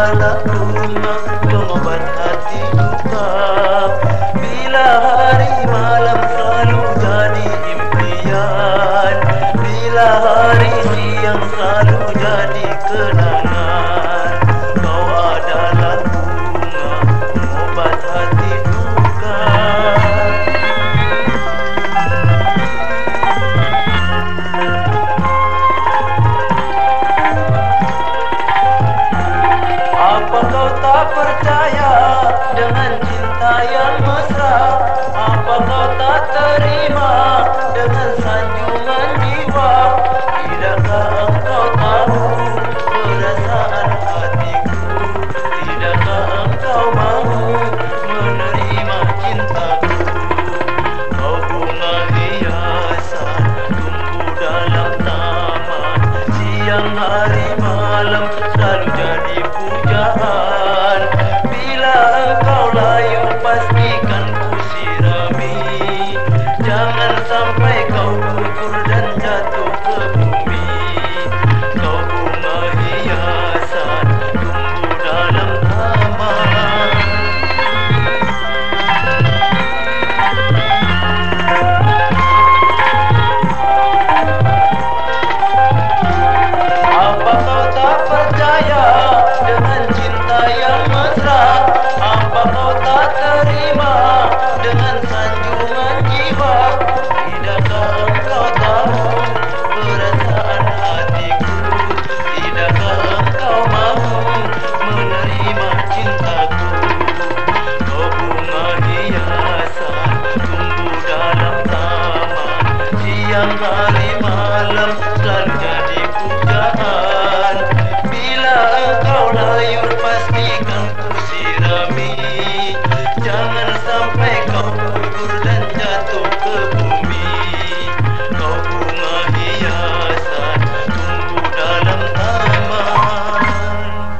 segala guna hati duka Bila hari malam selalu jadi impian Bila hari siang selalu jadi Allah. Siang hari malam selalu